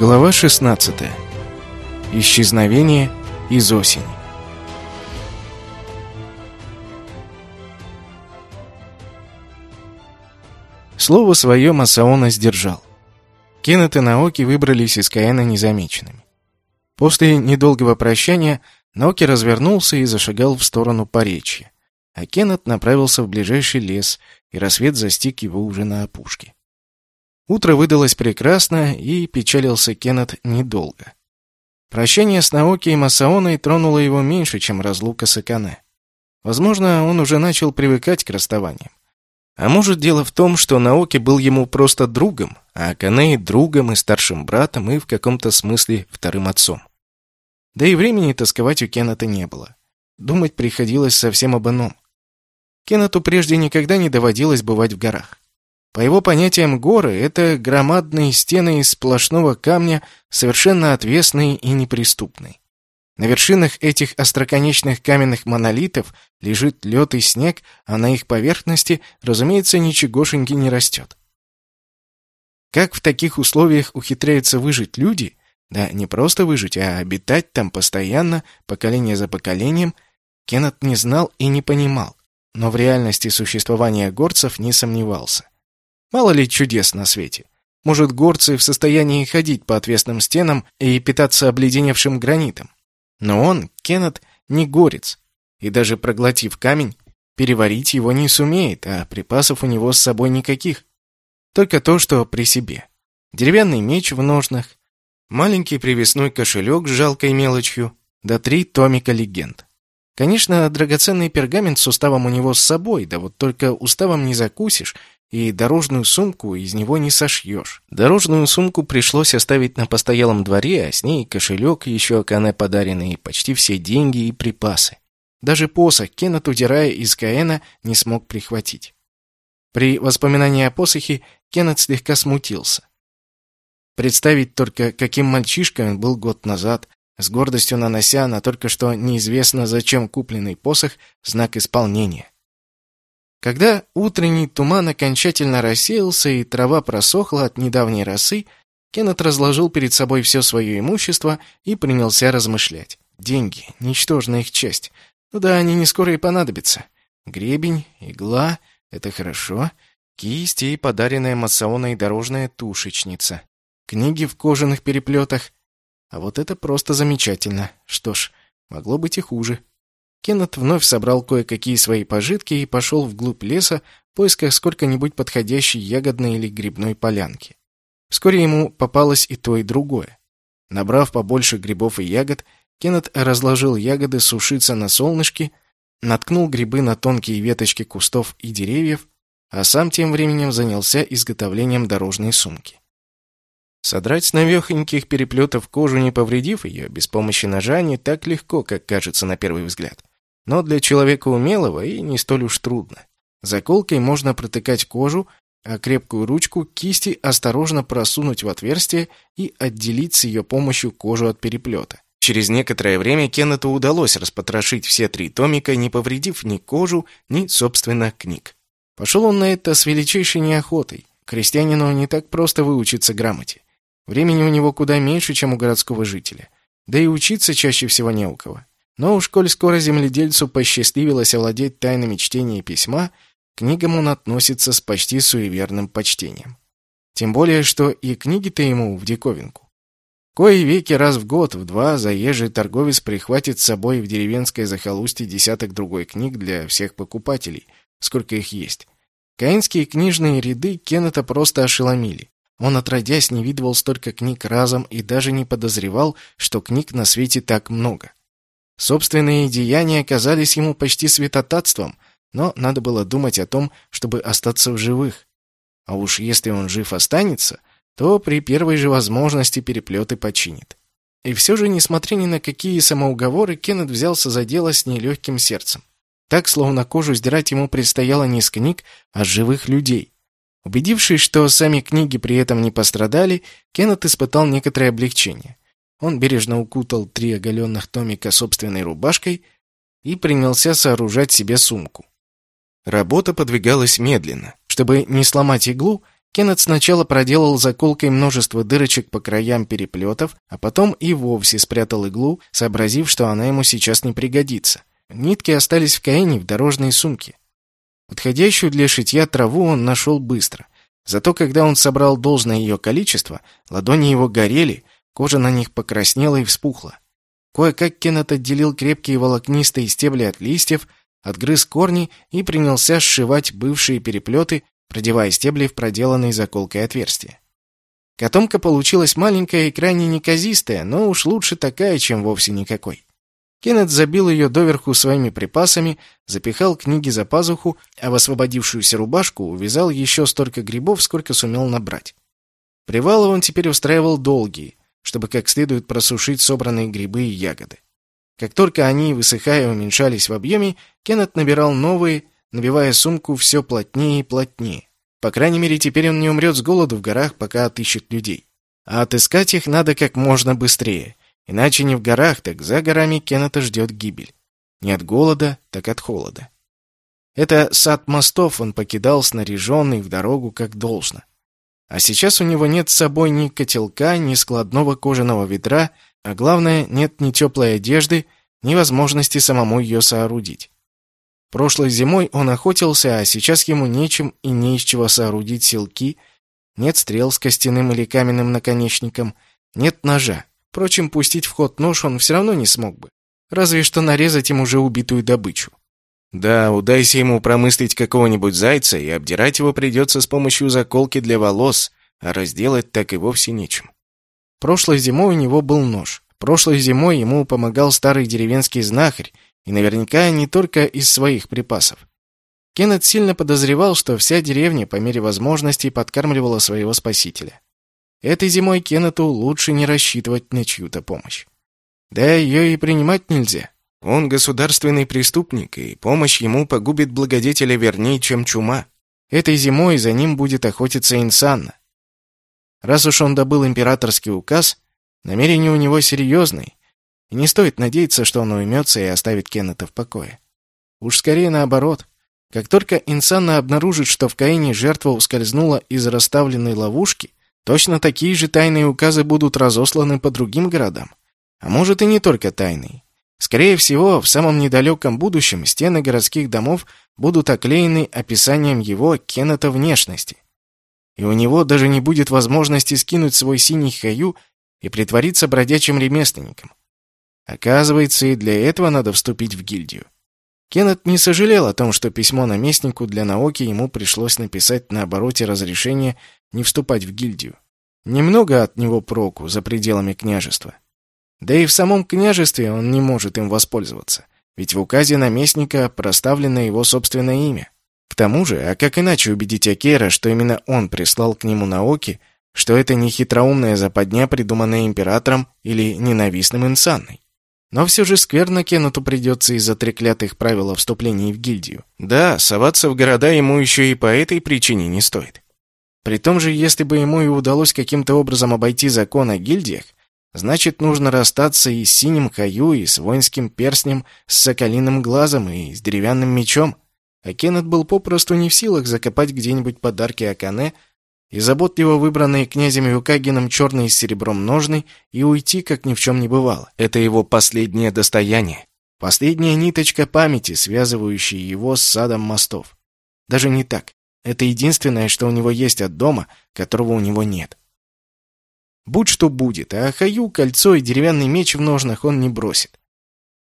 Глава 16. Исчезновение из осени. Слово свое Масаона сдержал. Кеннет и Наоки выбрались из Каэна незамеченными. После недолгого прощания Наоки развернулся и зашагал в сторону Поречья, а Кеннет направился в ближайший лес, и рассвет застиг его уже на опушке. Утро выдалось прекрасно, и печалился Кеннет недолго. Прощание с Наоки и Масаоной тронуло его меньше, чем разлука с Акане. Возможно, он уже начал привыкать к расставаниям. А может, дело в том, что Наоки был ему просто другом, а Акане — другом и старшим братом, и в каком-то смысле вторым отцом. Да и времени тосковать у Кеннета не было. Думать приходилось совсем об ином. Кеннету прежде никогда не доводилось бывать в горах. По его понятиям, горы — это громадные стены из сплошного камня, совершенно отвесные и неприступные. На вершинах этих остроконечных каменных монолитов лежит лед и снег, а на их поверхности, разумеется, ничегошеньки не растет. Как в таких условиях ухитряются выжить люди, да не просто выжить, а обитать там постоянно, поколение за поколением, Кеннет не знал и не понимал, но в реальности существования горцев не сомневался. Мало ли чудес на свете. Может, горцы в состоянии ходить по отвесным стенам и питаться обледеневшим гранитом. Но он, Кеннет, не горец. И даже проглотив камень, переварить его не сумеет, а припасов у него с собой никаких. Только то, что при себе. Деревянный меч в ножнах, маленький привесной кошелек с жалкой мелочью, да три томика легенд. Конечно, драгоценный пергамент с уставом у него с собой, да вот только уставом не закусишь, и дорожную сумку из него не сошьешь. Дорожную сумку пришлось оставить на постоялом дворе, а с ней кошелек, еще Кане подаренный, почти все деньги и припасы. Даже посох Кеннет, удирая из Каэна, не смог прихватить. При воспоминании о посохе Кеннет слегка смутился. Представить только, каким мальчишкой он был год назад, с гордостью нанося на только что неизвестно зачем купленный посох знак исполнения. Когда утренний туман окончательно рассеялся и трава просохла от недавней росы, Кеннет разложил перед собой все свое имущество и принялся размышлять. Деньги, ничтожная их часть. Ну да, они не скоро и понадобятся. Гребень, игла — это хорошо. Кисти и подаренная массаоной дорожная тушечница. Книги в кожаных переплетах. А вот это просто замечательно. Что ж, могло быть и хуже. Кеннет вновь собрал кое-какие свои пожитки и пошел вглубь леса в поисках сколько-нибудь подходящей ягодной или грибной полянки. Вскоре ему попалось и то, и другое. Набрав побольше грибов и ягод, Кеннет разложил ягоды сушиться на солнышке, наткнул грибы на тонкие веточки кустов и деревьев, а сам тем временем занялся изготовлением дорожной сумки. Содрать с навехоньких переплетов кожу, не повредив ее, без помощи ножа не так легко, как кажется на первый взгляд но для человека умелого и не столь уж трудно. Заколкой можно протыкать кожу, а крепкую ручку кисти осторожно просунуть в отверстие и отделить с ее помощью кожу от переплета. Через некоторое время Кеннету удалось распотрошить все три томика, не повредив ни кожу, ни, собственно, книг. Пошел он на это с величайшей неохотой. Крестьянину не так просто выучиться грамоте. Времени у него куда меньше, чем у городского жителя. Да и учиться чаще всего не у кого. Но уж коль скоро земледельцу посчастливилось овладеть тайнами чтения письма, книгам он относится с почти суеверным почтением. Тем более, что и книги-то ему в диковинку. Кое веки раз в год, в два, заезжий торговец прихватит с собой в деревенское захолустье десяток другой книг для всех покупателей, сколько их есть. Каинские книжные ряды Кеннета просто ошеломили. Он, отродясь, не видывал столько книг разом и даже не подозревал, что книг на свете так много. Собственные деяния казались ему почти святотатством, но надо было думать о том, чтобы остаться в живых. А уж если он жив останется, то при первой же возможности переплеты починит. И все же, несмотря ни на какие самоуговоры, Кеннет взялся за дело с нелегким сердцем. Так, словно кожу сдирать ему предстояло не с книг, а с живых людей. Убедившись, что сами книги при этом не пострадали, Кеннет испытал некоторое облегчение. Он бережно укутал три оголенных томика собственной рубашкой и принялся сооружать себе сумку. Работа подвигалась медленно. Чтобы не сломать иглу, Кеннет сначала проделал заколкой множество дырочек по краям переплетов, а потом и вовсе спрятал иглу, сообразив, что она ему сейчас не пригодится. Нитки остались в Каэне в дорожной сумке. Подходящую для шитья траву он нашел быстро. Зато когда он собрал должное ее количество, ладони его горели, кожа на них покраснела и вспухла. Кое-как Кеннет отделил крепкие волокнистые стебли от листьев, отгрыз корни и принялся сшивать бывшие переплеты, продевая стебли в проделанные заколкой отверстия. Котомка получилась маленькая и крайне неказистая, но уж лучше такая, чем вовсе никакой. Кеннет забил ее доверху своими припасами, запихал книги за пазуху, а в освободившуюся рубашку увязал еще столько грибов, сколько сумел набрать. Привалы он теперь устраивал долгие, чтобы как следует просушить собранные грибы и ягоды. Как только они, высыхая, уменьшались в объеме, Кеннет набирал новые, набивая сумку все плотнее и плотнее. По крайней мере, теперь он не умрет с голоду в горах, пока отыщет людей. А отыскать их надо как можно быстрее. Иначе не в горах, так за горами Кеннета ждет гибель. Не от голода, так от холода. Это сад мостов он покидал снаряженный в дорогу как должно. А сейчас у него нет с собой ни котелка, ни складного кожаного ведра, а главное, нет ни теплой одежды, ни возможности самому ее соорудить. Прошлой зимой он охотился, а сейчас ему нечем и не из чего соорудить селки, нет стрел с костяным или каменным наконечником, нет ножа. Впрочем, пустить в ход нож он все равно не смог бы. Разве что нарезать им уже убитую добычу. Да, удайся ему промыслить какого-нибудь зайца, и обдирать его придется с помощью заколки для волос, а разделать так и вовсе нечем. Прошлой зимой у него был нож. Прошлой зимой ему помогал старый деревенский знахарь, и наверняка не только из своих припасов. Кеннет сильно подозревал, что вся деревня по мере возможностей подкармливала своего спасителя. Этой зимой Кеннету лучше не рассчитывать на чью-то помощь. Да ее и принимать нельзя. Он государственный преступник, и помощь ему погубит благодетеля вернее, чем чума. Этой зимой за ним будет охотиться Инсанна. Раз уж он добыл императорский указ, намерения у него серьезные, и не стоит надеяться, что он уймется и оставит Кеннета в покое. Уж скорее наоборот. Как только Инсанна обнаружит, что в Каине жертва ускользнула из расставленной ловушки, Точно такие же тайные указы будут разосланы по другим городам. А может и не только тайные. Скорее всего, в самом недалеком будущем стены городских домов будут оклеены описанием его Кеннета внешности. И у него даже не будет возможности скинуть свой синий хаю и притвориться бродячим ремесленником. Оказывается, и для этого надо вступить в гильдию. Кеннет не сожалел о том, что письмо наместнику для науки ему пришлось написать на обороте разрешения не вступать в гильдию. Немного от него проку за пределами княжества. Да и в самом княжестве он не может им воспользоваться, ведь в указе наместника проставлено его собственное имя. К тому же, а как иначе убедить Акера, что именно он прислал к нему Наоки, что это не хитроумная западня, придуманная императором или ненавистным Инсанной? Но все же скверно Кеннету придется из-за треклятых правил о вступлении в гильдию. Да, соваться в города ему еще и по этой причине не стоит. При том же, если бы ему и удалось каким-то образом обойти закон о гильдиях, значит, нужно расстаться и с синим хаю, и с воинским перстнем, с соколиным глазом и с деревянным мечом. А Кеннет был попросту не в силах закопать где-нибудь подарки Акане и заботливо выбранные князем Юкагином черные с серебром ножны и уйти, как ни в чем не бывало. Это его последнее достояние. Последняя ниточка памяти, связывающая его с садом мостов. Даже не так. Это единственное, что у него есть от дома, которого у него нет. Будь что будет, а Хаю, кольцо и деревянный меч в ножнах он не бросит.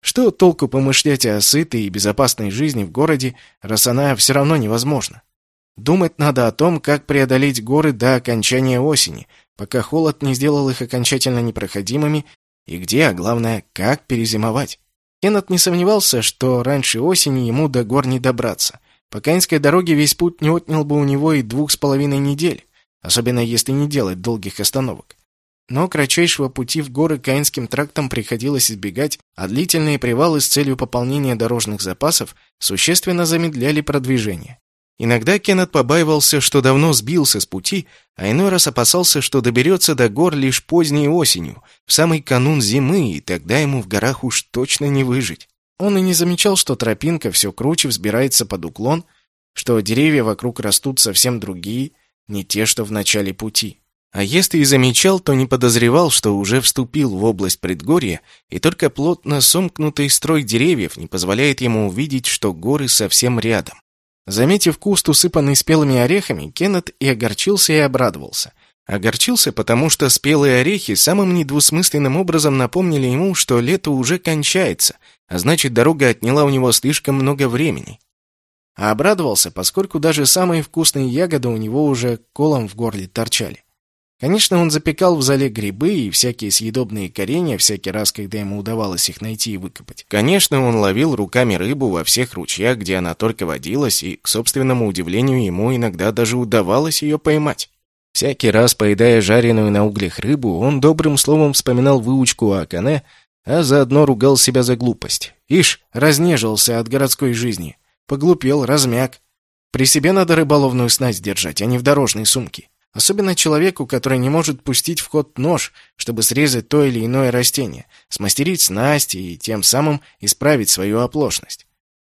Что толку помышлять о сытой и безопасной жизни в городе, раз она все равно невозможна? Думать надо о том, как преодолеть горы до окончания осени, пока холод не сделал их окончательно непроходимыми, и где, а главное, как перезимовать. Кеннет не сомневался, что раньше осени ему до гор не добраться. По Каинской дороге весь путь не отнял бы у него и двух с половиной недель, особенно если не делать долгих остановок. Но кратчайшего пути в горы Каинским трактом приходилось избегать, а длительные привалы с целью пополнения дорожных запасов существенно замедляли продвижение. Иногда Кеннет побаивался, что давно сбился с пути, а иной раз опасался, что доберется до гор лишь поздней осенью, в самый канун зимы, и тогда ему в горах уж точно не выжить. Он и не замечал, что тропинка все круче взбирается под уклон, что деревья вокруг растут совсем другие, не те, что в начале пути. А если и замечал, то не подозревал, что уже вступил в область предгорья, и только плотно сомкнутый строй деревьев не позволяет ему увидеть, что горы совсем рядом. Заметив куст, усыпанный спелыми орехами, Кеннет и огорчился, и обрадовался. Огорчился, потому что спелые орехи самым недвусмысленным образом напомнили ему, что лето уже кончается, а значит, дорога отняла у него слишком много времени. А обрадовался, поскольку даже самые вкусные ягоды у него уже колом в горле торчали. Конечно, он запекал в зале грибы и всякие съедобные коренья всякий раз, когда ему удавалось их найти и выкопать. Конечно, он ловил руками рыбу во всех ручьях, где она только водилась, и, к собственному удивлению, ему иногда даже удавалось ее поймать. Всякий раз, поедая жареную на углях рыбу, он добрым словом вспоминал выучку Акане, а заодно ругал себя за глупость. Ишь, разнежился от городской жизни. Поглупел, размяк. При себе надо рыболовную снасть держать, а не в дорожной сумке. Особенно человеку, который не может пустить в ход нож, чтобы срезать то или иное растение, смастерить снасть и тем самым исправить свою оплошность.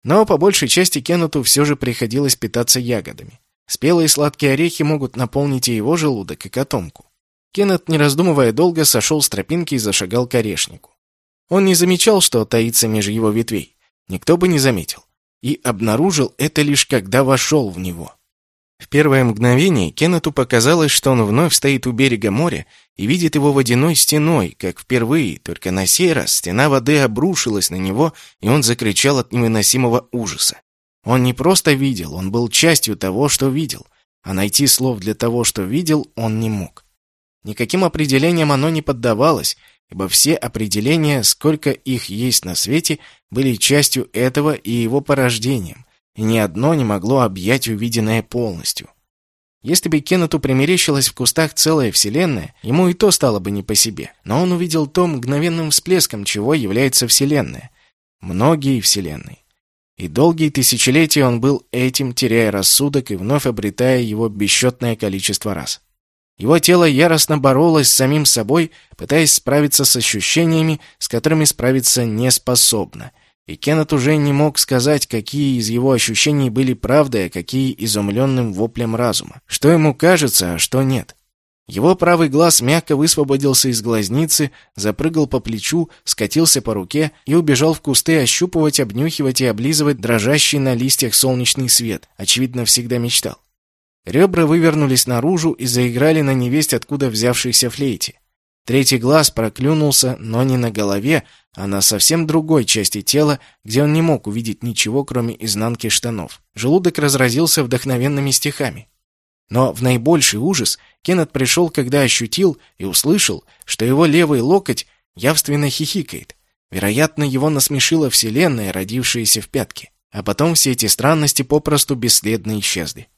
Но по большей части Кеннету все же приходилось питаться ягодами. Спелые сладкие орехи могут наполнить и его желудок, и котомку. Кеннет, не раздумывая долго, сошел с тропинки и зашагал к орешнику. Он не замечал, что таится меж его ветвей. Никто бы не заметил. И обнаружил это лишь когда вошел в него. В первое мгновение Кеннету показалось, что он вновь стоит у берега моря и видит его водяной стеной, как впервые, только на сей раз стена воды обрушилась на него, и он закричал от невыносимого ужаса. Он не просто видел, он был частью того, что видел, а найти слов для того, что видел, он не мог. Никаким определениям оно не поддавалось, ибо все определения, сколько их есть на свете, были частью этого и его порождением, и ни одно не могло объять увиденное полностью. Если бы Кеннету примерещилась в кустах целая вселенная, ему и то стало бы не по себе. Но он увидел то мгновенным всплеском, чего является вселенная. Многие вселенные. И долгие тысячелетия он был этим, теряя рассудок и вновь обретая его бесчетное количество раз. Его тело яростно боролось с самим собой, пытаясь справиться с ощущениями, с которыми справиться не способно — и Кеннет уже не мог сказать, какие из его ощущений были правдой, а какие изумленным воплем разума. Что ему кажется, а что нет. Его правый глаз мягко высвободился из глазницы, запрыгал по плечу, скатился по руке и убежал в кусты ощупывать, обнюхивать и облизывать дрожащий на листьях солнечный свет. Очевидно, всегда мечтал. Ребра вывернулись наружу и заиграли на невесть, откуда взявшейся флейте. Третий глаз проклюнулся, но не на голове, а на совсем другой части тела, где он не мог увидеть ничего, кроме изнанки штанов. Желудок разразился вдохновенными стихами. Но в наибольший ужас Кеннет пришел, когда ощутил и услышал, что его левый локоть явственно хихикает. Вероятно, его насмешила Вселенная, родившаяся в пятке. А потом все эти странности попросту бесследно исчезли.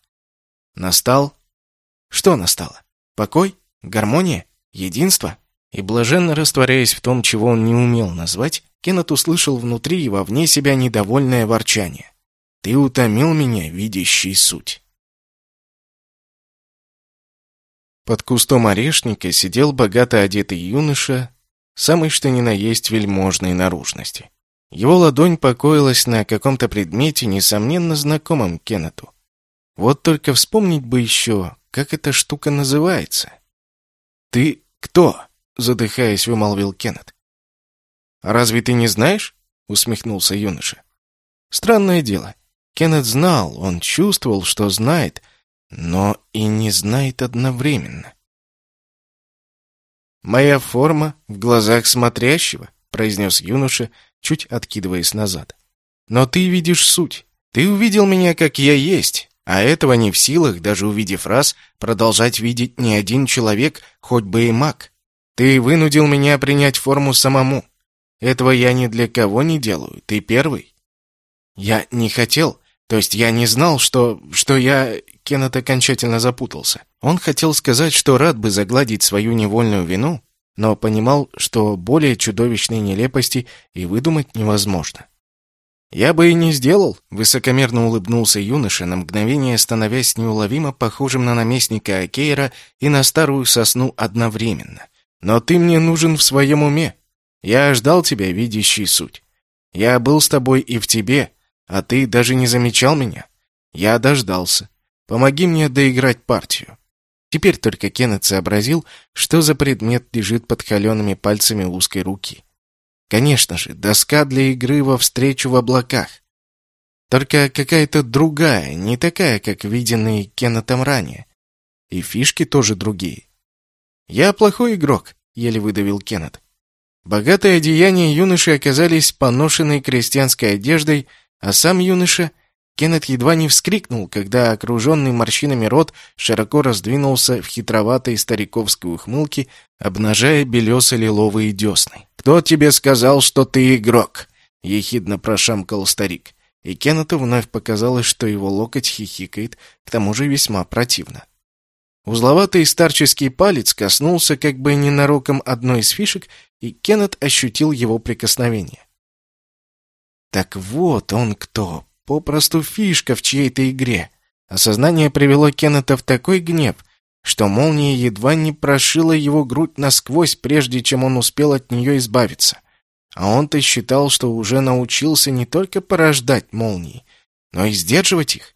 Настал... Что настало? Покой? Гармония? Единство? И блаженно растворяясь в том, чего он не умел назвать, Кеннет услышал внутри и вовне себя недовольное ворчание. «Ты утомил меня, видящий суть». Под кустом орешника сидел богато одетый юноша, самый что ни на есть вельможной наружности. Его ладонь покоилась на каком-то предмете, несомненно знакомом Кеннету. Вот только вспомнить бы еще, как эта штука называется. «Ты кто?» задыхаясь, вымолвил Кеннет. «Разве ты не знаешь?» — усмехнулся юноша. Странное дело. Кеннет знал, он чувствовал, что знает, но и не знает одновременно. «Моя форма в глазах смотрящего», — произнес юноша, чуть откидываясь назад. «Но ты видишь суть. Ты увидел меня, как я есть, а этого не в силах, даже увидев раз, продолжать видеть ни один человек, хоть бы и маг. Ты вынудил меня принять форму самому. Этого я ни для кого не делаю. Ты первый. Я не хотел. То есть я не знал, что... что я... Кеннет окончательно запутался. Он хотел сказать, что рад бы загладить свою невольную вину, но понимал, что более чудовищной нелепости и выдумать невозможно. «Я бы и не сделал», — высокомерно улыбнулся юноша, на мгновение становясь неуловимо похожим на наместника Акейра и на старую сосну одновременно. Но ты мне нужен в своем уме. Я ждал тебя, видящий суть. Я был с тобой и в тебе, а ты даже не замечал меня. Я дождался. Помоги мне доиграть партию». Теперь только Кеннет сообразил, что за предмет лежит под холеными пальцами узкой руки. Конечно же, доска для игры во встречу в облаках. Только какая-то другая, не такая, как виденные Кеннетом ранее. И фишки тоже другие. «Я плохой игрок», — еле выдавил Кеннет. Богатые одеяния юноши оказались поношенной крестьянской одеждой, а сам юноша... Кеннет едва не вскрикнул, когда окруженный морщинами рот широко раздвинулся в хитроватой стариковской ухмылке, обнажая белесо-лиловые десны. «Кто тебе сказал, что ты игрок?» — ехидно прошамкал старик. И Кеннету вновь показалось, что его локоть хихикает, к тому же весьма противно. Узловатый старческий палец коснулся как бы ненароком одной из фишек, и Кеннет ощутил его прикосновение. Так вот он кто, попросту фишка в чьей-то игре. Осознание привело Кеннета в такой гнев, что молния едва не прошила его грудь насквозь, прежде чем он успел от нее избавиться. А он-то считал, что уже научился не только порождать молнии, но и сдерживать их.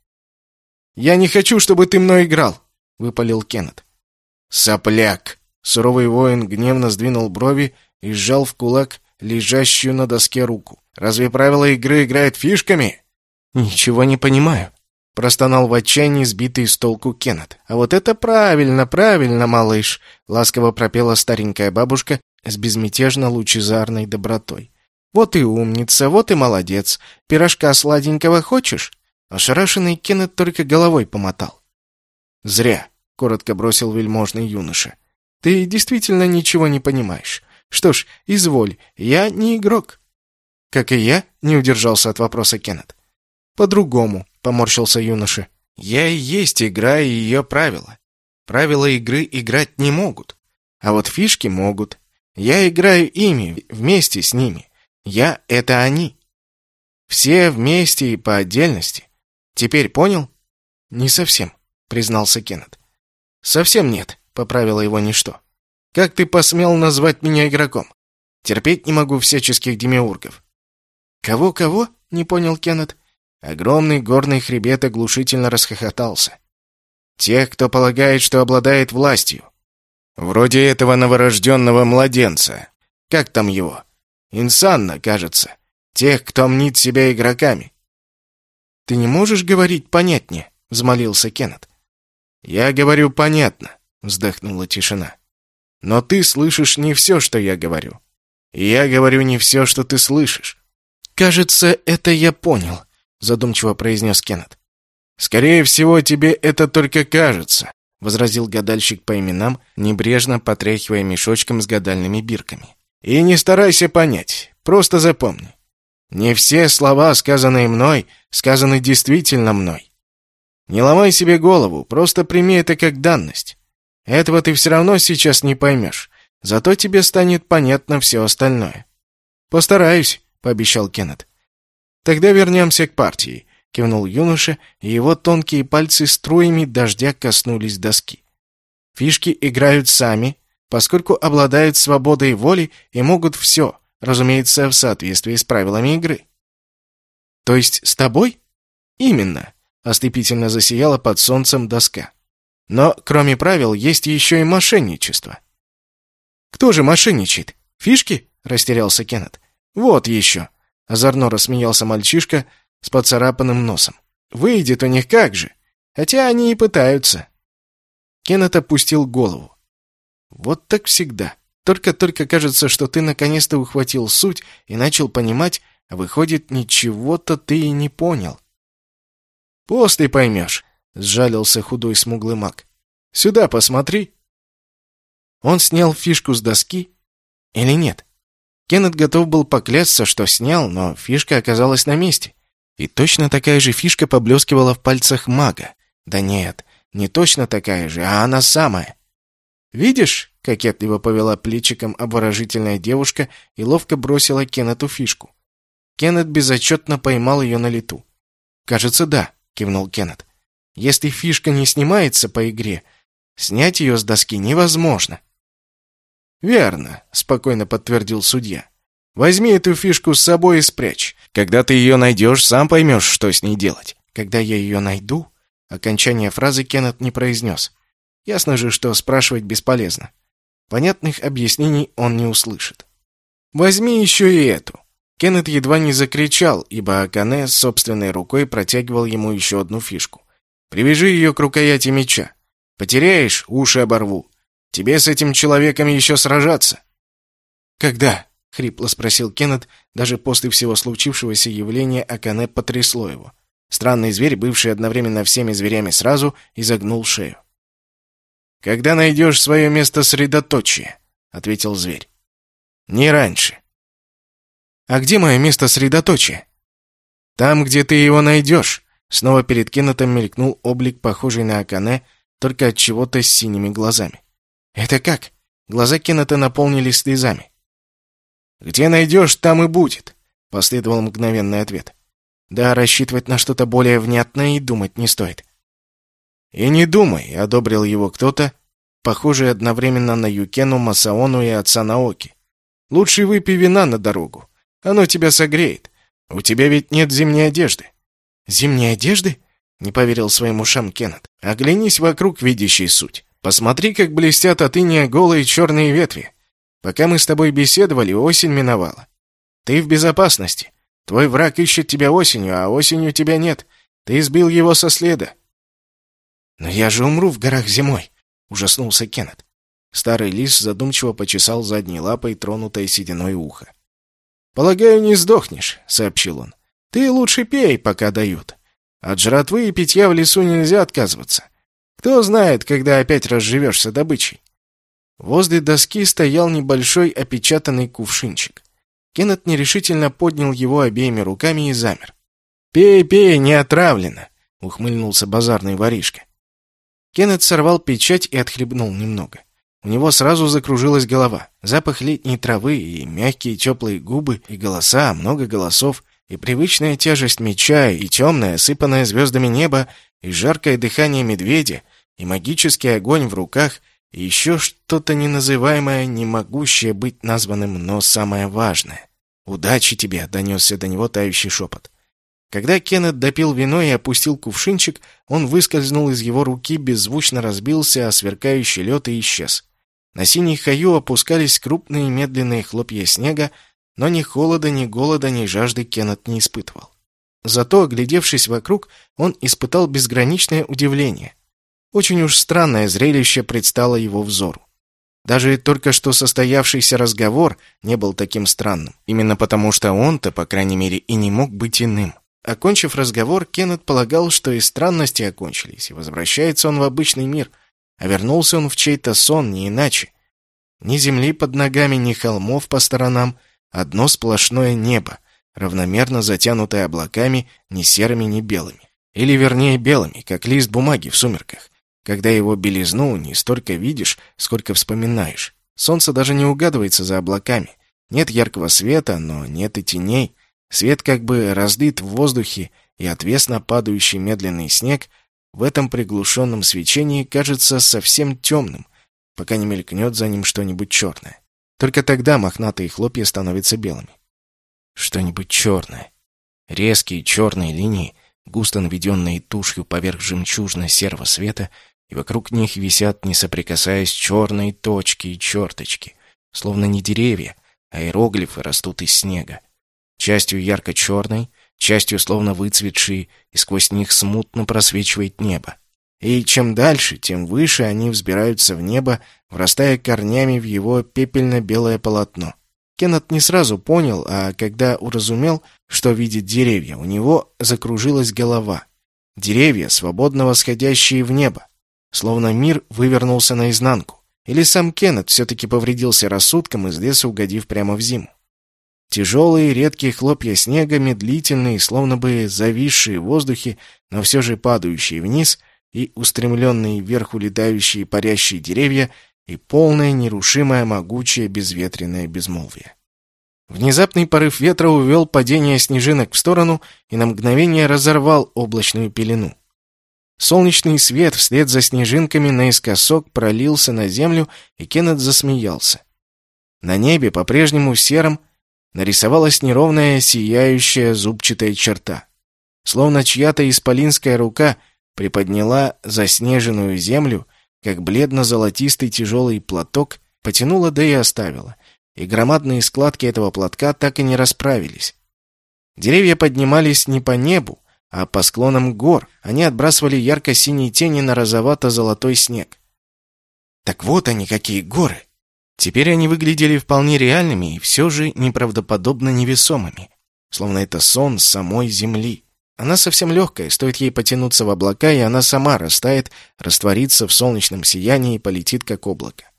«Я не хочу, чтобы ты мной играл!» выпалил Кеннет. «Сопляк!» Суровый воин гневно сдвинул брови и сжал в кулак лежащую на доске руку. «Разве правила игры играют фишками?» «Ничего не понимаю», — простонал в отчаянии сбитый с толку Кеннет. «А вот это правильно, правильно, малыш!» — ласково пропела старенькая бабушка с безмятежно лучезарной добротой. «Вот и умница, вот и молодец. Пирожка сладенького хочешь?» Ошарашенный Кеннет только головой помотал. «Зря коротко бросил вельможный юноша. Ты действительно ничего не понимаешь. Что ж, изволь, я не игрок. Как и я, не удержался от вопроса Кеннет. По-другому, поморщился юноша. Я и есть игра и ее правила. Правила игры играть не могут, а вот фишки могут. Я играю ими, вместе с ними. Я — это они. Все вместе и по отдельности. Теперь понял? Не совсем, признался Кеннет. «Совсем нет», — поправило его ничто. «Как ты посмел назвать меня игроком? Терпеть не могу всяческих демиургов». «Кого-кого?» — не понял Кеннет. Огромный горный хребет оглушительно расхохотался. «Тех, кто полагает, что обладает властью. Вроде этого новорожденного младенца. Как там его? Инсанна, кажется. Тех, кто мнит себя игроками». «Ты не можешь говорить понятнее?» — взмолился Кеннет. «Я говорю понятно», — вздохнула тишина. «Но ты слышишь не все, что я говорю. И я говорю не все, что ты слышишь». «Кажется, это я понял», — задумчиво произнес Кеннет. «Скорее всего, тебе это только кажется», — возразил гадальщик по именам, небрежно потряхивая мешочком с гадальными бирками. «И не старайся понять, просто запомни. Не все слова, сказанные мной, сказаны действительно мной. Не ломай себе голову, просто прими это как данность. Этого ты все равно сейчас не поймешь, зато тебе станет понятно все остальное. Постараюсь, пообещал Кеннет. Тогда вернемся к партии, кивнул юноша, и его тонкие пальцы струями дождя коснулись доски. Фишки играют сами, поскольку обладают свободой воли и могут все, разумеется, в соответствии с правилами игры. То есть с тобой? Именно. Ослепительно засияла под солнцем доска. Но, кроме правил, есть еще и мошенничество. «Кто же мошенничает? Фишки?» — растерялся Кеннет. «Вот еще!» — озорно рассмеялся мальчишка с поцарапанным носом. «Выйдет у них как же! Хотя они и пытаются!» Кеннет опустил голову. «Вот так всегда. Только-только кажется, что ты наконец-то ухватил суть и начал понимать, а выходит, ничего-то ты и не понял. «После поймешь», — сжалился худой смуглый маг. «Сюда посмотри». Он снял фишку с доски или нет? Кеннет готов был поклясться, что снял, но фишка оказалась на месте. И точно такая же фишка поблескивала в пальцах мага. Да нет, не точно такая же, а она самая. «Видишь?» — кокетливо повела плечиком обворожительная девушка и ловко бросила Кеннету фишку. Кеннет безотчетно поймал ее на лету. «Кажется, да кивнул Кеннет. Если фишка не снимается по игре, снять ее с доски невозможно. Верно, спокойно подтвердил судья. Возьми эту фишку с собой и спрячь. Когда ты ее найдешь, сам поймешь, что с ней делать. Когда я ее найду, Окончание фразы Кеннет не произнес. Ясно же, что спрашивать бесполезно. Понятных объяснений он не услышит. «Возьми еще и эту!» Кеннет едва не закричал, ибо Акане собственной рукой протягивал ему еще одну фишку. «Привяжи ее к рукояти меча. Потеряешь — уши оборву. Тебе с этим человеком еще сражаться». «Когда?» — хрипло спросил Кеннет. Даже после всего случившегося явления Акане потрясло его. Странный зверь, бывший одновременно всеми зверями сразу, изогнул шею. «Когда найдешь свое место средоточия», — ответил зверь. «Не раньше». «А где мое место средоточия?» «Там, где ты его найдешь», — снова перед Кеннетом мелькнул облик, похожий на Акане, только от чего-то с синими глазами. «Это как?» Глаза Кеннета наполнились слезами. «Где найдешь, там и будет», — последовал мгновенный ответ. «Да, рассчитывать на что-то более внятное и думать не стоит». «И не думай», — одобрил его кто-то, похожий одновременно на Юкену, Масаону и отца Наоки. «Лучше выпей вина на дорогу. Оно тебя согреет. У тебя ведь нет зимней одежды». «Зимней одежды?» — не поверил своим ушам Кеннет. «Оглянись вокруг, видящий суть. Посмотри, как блестят от иния голые черные ветви. Пока мы с тобой беседовали, осень миновала. Ты в безопасности. Твой враг ищет тебя осенью, а осенью тебя нет. Ты сбил его со следа. Но я же умру в горах зимой, ужаснулся Кеннет. Старый лис задумчиво почесал задней лапой тронутое сединой ухо. «Полагаю, не сдохнешь», — сообщил он. «Ты лучше пей, пока дают. От жратвы и питья в лесу нельзя отказываться. Кто знает, когда опять разживешься добычей. Возле доски стоял небольшой опечатанный кувшинчик. Кеннет нерешительно поднял его обеими руками и замер. «Пей, пей, не отравлено!» — ухмыльнулся базарный воришка. Кеннет сорвал печать и отхлебнул немного. У него сразу закружилась голова. Запах летней травы и мягкие теплые губы, и голоса, много голосов, и привычная тяжесть меча, и темное, осыпанное звездами небо, и жаркое дыхание медведя, и магический огонь в руках, и еще что-то неназываемое, не могущее быть названным, но самое важное. «Удачи тебе!» — донесся до него тающий шепот. Когда Кеннет допил вино и опустил кувшинчик, он выскользнул из его руки, беззвучно разбился о сверкающий лед и исчез. На синий хаю опускались крупные медленные хлопья снега, но ни холода, ни голода, ни жажды Кеннет не испытывал. Зато, оглядевшись вокруг, он испытал безграничное удивление. Очень уж странное зрелище предстало его взору. Даже только что состоявшийся разговор не был таким странным, именно потому что он-то, по крайней мере, и не мог быть иным. Окончив разговор, Кеннет полагал, что и странности окончились, и возвращается он в обычный мир, а вернулся он в чей-то сон, не иначе. Ни земли под ногами, ни холмов по сторонам, одно сплошное небо, равномерно затянутое облаками, ни серыми, ни белыми. Или, вернее, белыми, как лист бумаги в сумерках когда его белизну не столько видишь, сколько вспоминаешь. Солнце даже не угадывается за облаками. Нет яркого света, но нет и теней. Свет как бы раздыт в воздухе, и отвесно падающий медленный снег в этом приглушенном свечении кажется совсем темным, пока не мелькнет за ним что-нибудь черное. Только тогда мохнатые хлопья становятся белыми. Что-нибудь черное. Резкие черные линии, густо наведенные тушью поверх жемчужно-серого света — и вокруг них висят, не соприкасаясь, черные точки и черточки, словно не деревья, а иероглифы растут из снега. Частью ярко-черной, частью словно выцветшие, и сквозь них смутно просвечивает небо. И чем дальше, тем выше они взбираются в небо, врастая корнями в его пепельно-белое полотно. Кеннет не сразу понял, а когда уразумел, что видит деревья, у него закружилась голова. Деревья, свободно восходящие в небо. Словно мир вывернулся наизнанку. Или сам Кеннет все-таки повредился рассудком из леса, угодив прямо в зиму. Тяжелые редкие хлопья снега, медлительные, словно бы зависшие в воздухе, но все же падающие вниз, и устремленные вверх улетающие парящие деревья, и полное, нерушимое, могучее, безветренное безмолвие. Внезапный порыв ветра увел падение снежинок в сторону и на мгновение разорвал облачную пелену. Солнечный свет вслед за снежинками наискосок пролился на землю, и Кеннет засмеялся. На небе, по-прежнему сером, нарисовалась неровная, сияющая зубчатая черта. Словно чья-то исполинская рука приподняла заснеженную землю, как бледно-золотистый тяжелый платок, потянула да и оставила. И громадные складки этого платка так и не расправились. Деревья поднимались не по небу, а по склонам гор. Они отбрасывали ярко-синие тени на розовато-золотой снег. Так вот они, какие горы! Теперь они выглядели вполне реальными и все же неправдоподобно невесомыми, словно это сон самой Земли. Она совсем легкая, стоит ей потянуться в облака, и она сама растает, растворится в солнечном сиянии и полетит как облако.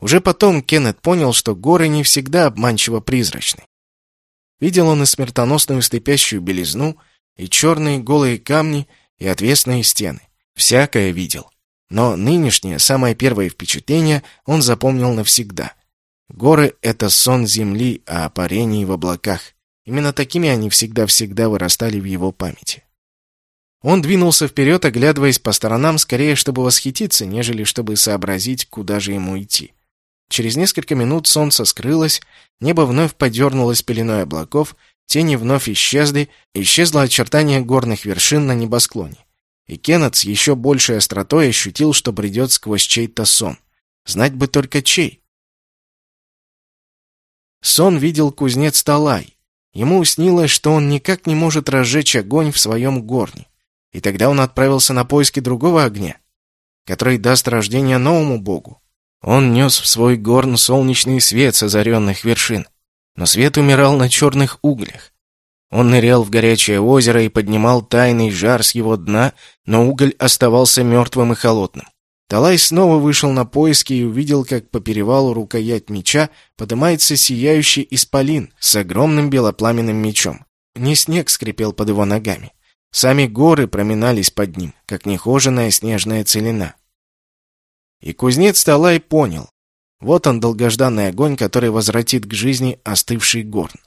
Уже потом Кеннет понял, что горы не всегда обманчиво призрачны. Видел он и смертоносную слепящую белизну, и черные голые камни, и отвесные стены. Всякое видел. Но нынешнее, самое первое впечатление он запомнил навсегда. Горы — это сон земли о парении в облаках. Именно такими они всегда-всегда вырастали в его памяти. Он двинулся вперед, оглядываясь по сторонам, скорее, чтобы восхититься, нежели чтобы сообразить, куда же ему идти. Через несколько минут солнце скрылось, небо вновь подернулось пеленой облаков, тени вновь исчезли, исчезло очертание горных вершин на небосклоне. И Кеннет с еще большей остротой ощутил, что бредет сквозь чей-то сон. Знать бы только чей. Сон видел кузнец Талай. Ему снилось, что он никак не может разжечь огонь в своем горне. И тогда он отправился на поиски другого огня, который даст рождение новому богу. Он нес в свой горн солнечный свет с озаренных вершин. Но свет умирал на черных углях. Он нырял в горячее озеро и поднимал тайный жар с его дна, но уголь оставался мертвым и холодным. Талай снова вышел на поиски и увидел, как по перевалу рукоять меча поднимается сияющий исполин с огромным белопламенным мечом. Не снег скрипел под его ногами. Сами горы проминались под ним, как нехоженная снежная целина. И кузнец Талай понял. Вот он, долгожданный огонь, который возвратит к жизни остывший горн.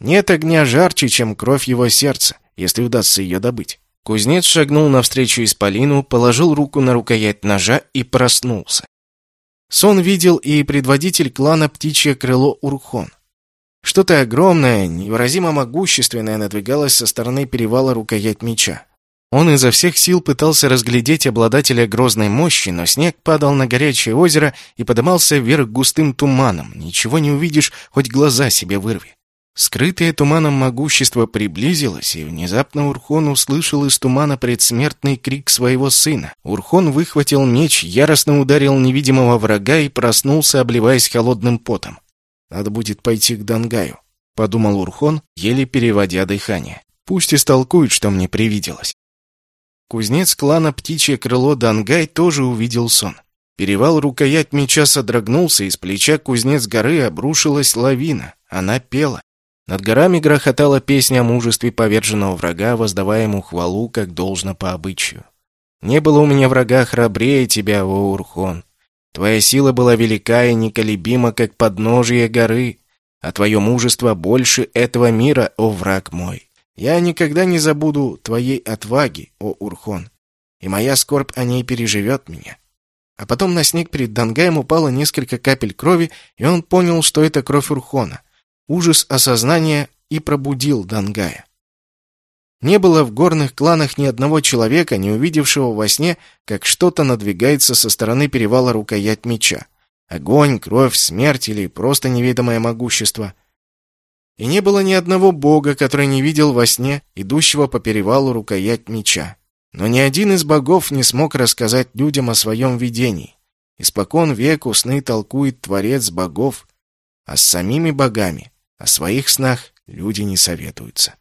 Нет огня жарче, чем кровь его сердца, если удастся ее добыть. Кузнец шагнул навстречу исполину, положил руку на рукоять ножа и проснулся. Сон видел и предводитель клана Птичье Крыло Урхон. Что-то огромное, невыразимо могущественное надвигалось со стороны перевала рукоять меча. Он изо всех сил пытался разглядеть обладателя грозной мощи, но снег падал на горячее озеро и подымался вверх густым туманом. Ничего не увидишь, хоть глаза себе вырви. Скрытое туманом могущество приблизилось, и внезапно Урхон услышал из тумана предсмертный крик своего сына. Урхон выхватил меч, яростно ударил невидимого врага и проснулся, обливаясь холодным потом. «Надо будет пойти к Дангаю», — подумал Урхон, еле переводя дыхание. «Пусть истолкует, что мне привиделось». Кузнец клана Птичье Крыло Дангай тоже увидел сон. Перевал рукоять меча содрогнулся, из плеча кузнец горы обрушилась лавина. Она пела. Над горами грохотала песня о мужестве поверженного врага, воздавая ему хвалу, как должно по обычаю. «Не было у меня врага храбрее тебя, о Урхон. Твоя сила была велика и неколебима, как подножие горы, а твое мужество больше этого мира, о враг мой. Я никогда не забуду твоей отваги, о Урхон, и моя скорбь о ней переживет меня». А потом на снег перед Дангаем упало несколько капель крови, и он понял, что это кровь Урхона. Ужас осознания и пробудил Дангая. Не было в горных кланах ни одного человека, не увидевшего во сне, как что-то надвигается со стороны перевала рукоять меча. Огонь, кровь, смерть или просто неведомое могущество. И не было ни одного бога, который не видел во сне идущего по перевалу рукоять меча. Но ни один из богов не смог рассказать людям о своем видении. Испокон веку сны толкует Творец богов, а с самими богами о своих снах люди не советуются.